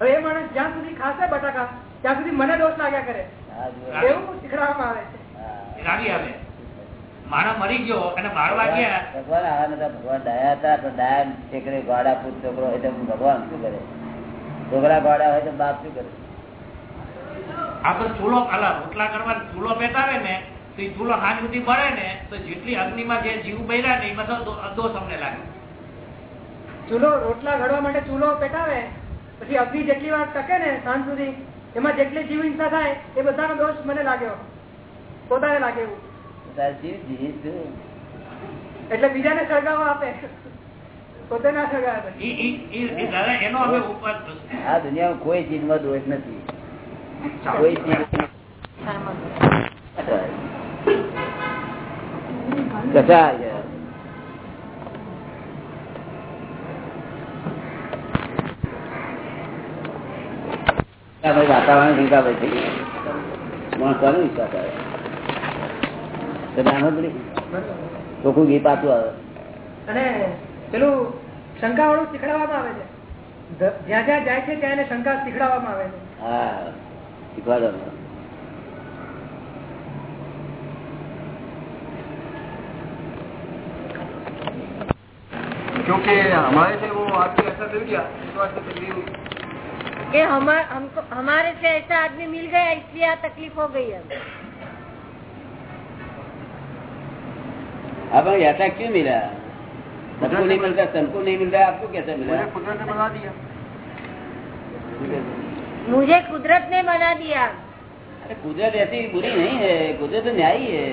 હવે એ માણસ જ્યાં સુધી ખાશે બટાકા ત્યાં સુધી મને દોષ લાગ્યા કરે. એવું શીખડાવવામાં આવે છે. રાવી આવે. મરી ગયો અને મારવા ગયા. ભગવાન આવા નતા ભગવાન દયા હતા પણ દયા ટેકરે ગોડા પૂત છોકરો હોય તો ભગવાન શું કરે? છોકરા ગોડા હોય તો બાપ શું કરે? આપણે ચૂલો અલા રોટલા કરવા ચૂલો પેટાવે ને તો એ ચૂલો હાથ સુધી બળે ને તો જેટલી અગ્નિમાં જે જીવ બળ્યા ને એમાં તો તમને દોષ અમને લાગે. ચૂલો રોટલા ઘડવા માટે ચૂલો પેટાવે પછી અગ્નિ જેટલી વાર ટકે ને સાંજ સુધી એમાં જેટલી જીવ હિંસા થાય એ બધાનો દોષ મને લાગ્યો. પોતાને લાગે એવું? એટલે બીજાને સળગાવવા આપે. આ દુનિયામાં કોઈ દોષ નથી. કોઈ ચીજ વાતાવરણ ભાઈ થઈ ગયું. વિશ્વાસ આવે. નહીં. ચોખ્ખું ઘી પાછું આવે અને પેલું શંકા વાળું શીખડાવવામાં આવે છે ધ- જ્યાં જ્યાં જાય છે ત્યાં એને શંકા શીખડાવવામાં આવે છે હા શીખવાડો क्योंकि हमारे से वो आदमी ऐसा मिल गया इस बात से तकलीफ कि हमार हमको हमारे से ऐसा आदमी मिल गया इसलिए आ तकलीफ हो गई हमें अब ऐसा क्यों मिला? सबको नहीं मिलता सबको नहीं मिल रहा आपको कैसे मिला? मुझे कुदरत ने बना दिया। मुझे कुदरत ने बना दिया। अरे कुदरत ऐसी बुरी नहीं है कुदरत तो न्यायी है।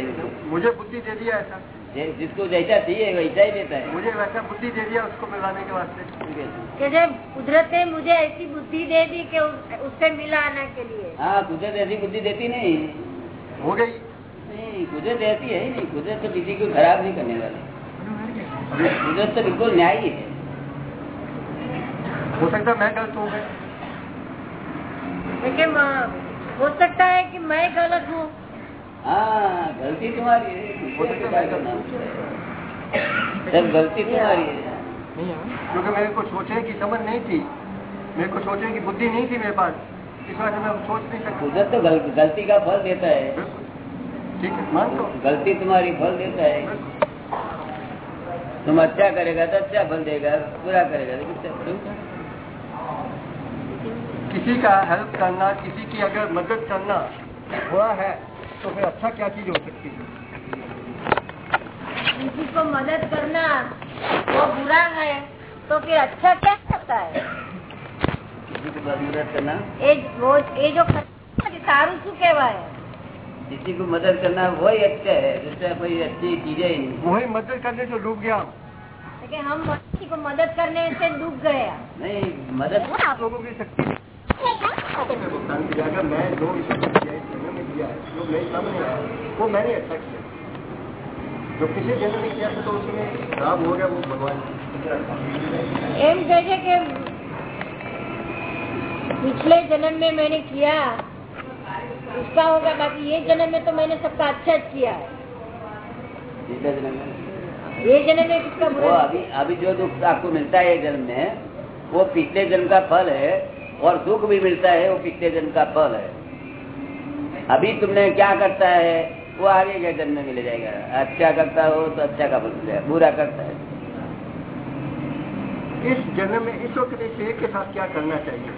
मुझे बुद्धि दे दिया ऐसा। जिसको जैसा चाहिए वैसा ही देता है। मुझे वैसा बुद्धि दे दिया उसको मिलाने के वास्ते। कुदरत ने मुझे ऐसी बुद्धि दे दी कि उससे मिला आने के लिए। हाँ कुदरत ऐसी बुद्धि देती नहीं। हो गई। नहीं कुदरत ऐसी है ही नहीं कुदरत तो किसी को खराब नहीं करने वाली। कुदरत तो बिल्कुल न्याय है हो। सकता है मैं गलत हूँ लेकिन हो सकता है कि मैं गलत हूँ। हाँ गलती तुम्हारी है। सकता मैं गलत सब गलती तुम्हारी है। क्योंकि मेरे को सोचने की समझ नहीं थी। मेरे को सोचने की बुद्धि नहीं थी मेरे पास। इस वजह से मैं सोच नहीं सकता। कुदरत तो गलती का फल देता है। ठीक है मान लो गलती तुम्हारी फल देता है तुम अच्छा करेगा तो अच्छा फल देगा बुरा करेगा तो कितना किसी का हेल्प करना किसी की अगर मदद करना बुरा है तो फिर अच्छा क्या चीज हो सकती है किसी को मदद करना वो बुरा है तो फिर अच्छा क्या करता है किसी को मदद करना એ वो ये जो खराब है, सारू શું કહેવાય किसी को मदद करना वही अच्छा है दूसरा कोई अच्छी चीज़ें ही नहीं। वही मदद करने से डूब गया। लेकिन हम किसी को मदद करने से डूब गए नहीं मदद आप लोगों की शक्ति भुगतान किया गया मैं जो किया है। मेरे सामने आया वो मैंने अच्छा किया। जो किसी जन्म ने किया था तो उसमें राम हो गया वो भगवान। एम कहे पिछले जन्म में मैंने किया। उसका होगा बाकी ये जन्म में तो मैंने सबका अच्छा किया है। पिछले जन्म में? ये जन्म में किसका वो बुरा अभी अभी जो दुख आपको मिलता है जन्म में वो पिछले जन्म का फल है और दुख भी मिलता है वो पिछले जन्म का फल है। अभी तुमने क्या करता है वो आगे के जन्म में मिल जाएगा। अच्छा करता हो तो अच्छा का फल मिलेगा बुरा करता है। इस जन्म में इस वक्त के साथ क्या करना चाहिए?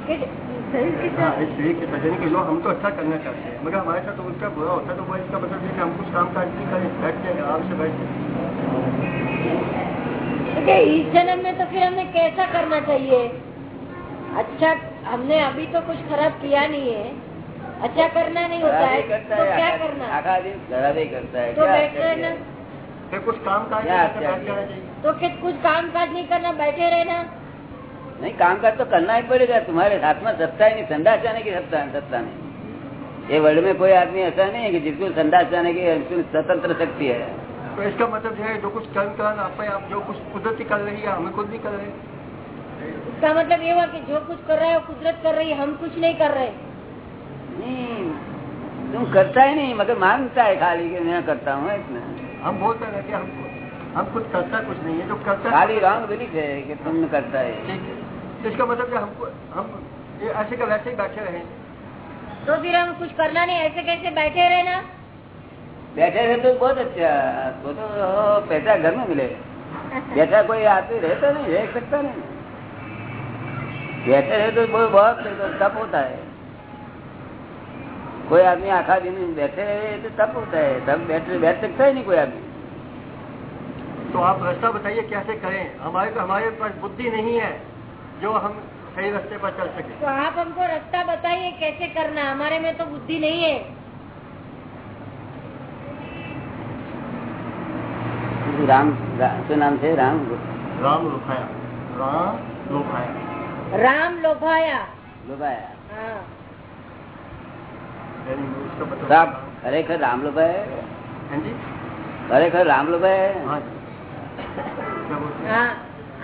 शरीर के हाँ इस के साथ यानी कि लोग हम तो अच्छा करना चाहते हैं। मगर हमारे साथ तो उसका बुरा होता है तो वो इसका मतलब है कि हम कुछ काम काज नहीं करें बैठ जाए आराम से बैठ जाए इस जन्म में तो फिर हमें कैसा करना चाहिए? अच्छा हमने अभी तो कुछ खराब किया नहीं है। अच्छा करना नहीं होता है तो क्या करना? आखा दिन खराबी करता है तो क्या बैठे रहना फिर कुछ काम काज तो कुछ काम काज नहीं करना बैठे रहना। नहीं काम काज तो करना ही पड़ेगा। तुम्हारे हाथ में सत्ता ही नहीं संदास जाने की सत्ता सत्ता नहीं। ये वर्ल्ड में कोई आदमी ऐसा नहीं है कि जिसको संदास जाने की स्वतंत्र शक्ति है। तो इसका मतलब है जो कुछ कर्म कराना आप आप जो कुछ कुदरती कर रही है हमें खुद भी कर रहे। हैं इसका मतलब ये हुआ कि जो कुछ कर रहा है वो कुदरत कर रही है हम कुछ नहीं कर रहे। नहीं तुम करता ही नहीं मगर मानता है खाली कि मैं करता हूँ इतना। हम बोलते हैं हम हम कुछ करता कुछ नहीं है जो करता खाली रॉन्ग बिलीफ है कि तुम करता है। तो इसका मतलब है हमको हम ये ऐसे का वैसे ही बैठे रहे। तो फिर हम कुछ करना नहीं ऐसे कैसे बैठे रहना? बैठे रहे तो बहुत अच्छा वो तो पैसा घर में मिले। बैठा कोई आदमी रहता नहीं रह सकता नहीं। बैठे रहे तो बहुत बहुत तप होता है। कोई आदमी आखा दिन बैठे रहे तो तप होता है। तब बैठ बैठ सकता ही नहीं कोई आदमी। तो आप रास्ता बताइए कैसे करें? हमारे हमारे पास बुद्धि नहीं है। जो हम सही रास्ते पर चल सके तो आप हमको रास्ता बताइए कैसे करना हमारे में तो बुद्धि नहीं है રામ રા- શું નામ છે રામ राम लोखाया राम लोखाया राम लोभाया લોભાયા हाँ यानी उसका मतलब સાહેબ ખરેખર રામ લોભાય हाँ जी ખરેખર રામ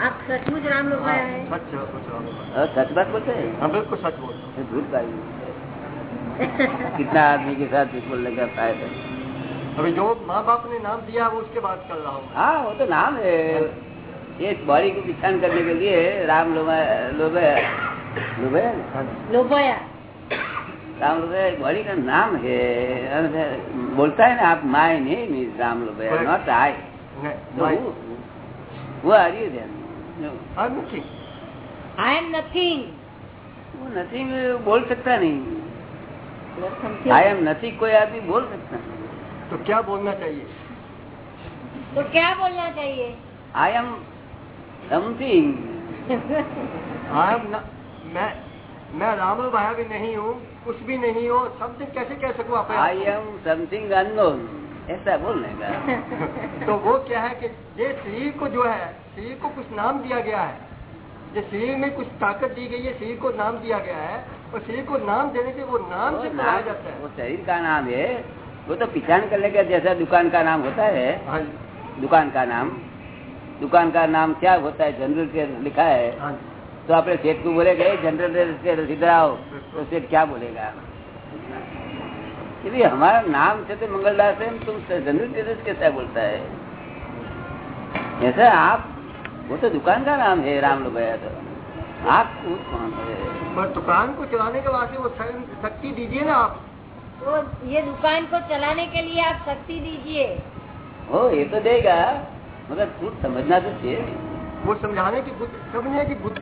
आप सचमुच राम लोग आया हाँ, सच बात बोलते हैं? हम बिल्कुल सच बोलते हैं। झूठ पाई कितना आदमी के साथ झूठ बोलने का फ़ायदा अभी जो माँ बाप ने नाम दिया वो उसके बात कर रहा हूँ। हाँ वो तो नाम है। ये बॉडी को पिछान करने के लिए राम लोबया हाँ लोबया राम लोबया बॉडी का नाम है। बोलता है ना आप माए नहीं राम लोबया नॉट आई वो आर यू देन है हाँ नहीं आई एम नथिंग वो नथिंग बोल सकता नहीं। आई एम नथिंग कोई आदमी बोल सकता तो क्या बोलना चाहिए? तो क्या बोलना चाहिए? आई एम समथिंग आप न, मैं मैं राम भाया भी नहीं हूँ कुछ भी नहीं हूँ समथिंग कैसे कह सकूँ आप? आई एम समथिंग अननोन ऐसा बोलने का तो वो क्या है कि ये शरीर को जो है शरीर को कुछ नाम दिया गया है ये शरीर में कुछ ताकत दी गई है शरीर को नाम दिया गया है और शरीर को नाम देने से वो नाम से बुलाया जाता वो शरीर का नाम है वो तो पिछाण करने का जैसा दुकान का नाम होता है हाँ दुकान का नाम दुकान का नाम क्या होता है जनरल के लिखा है हाँ तो अपने सेठ को बोलेगा जनरल से रसीद आओ तो सेठ क्या बोलेगा यदि हमारा नाम से तो मंगलदास है तुम जनरल टेरेस कैसा बोलता है। ऐसा आप वो तो दुकान का नाम है राम लोग तो। आप खुद कौन है? पर दुकान को चलाने के वास्ते वो शक्ति दीजिए ना आप। तो ये दुकान को चलाने के लिए आप शक्ति दीजिए। हो ये तो देगा मगर खुद समझना तो चाहिए। वो समझाने की समझने की बुद्धि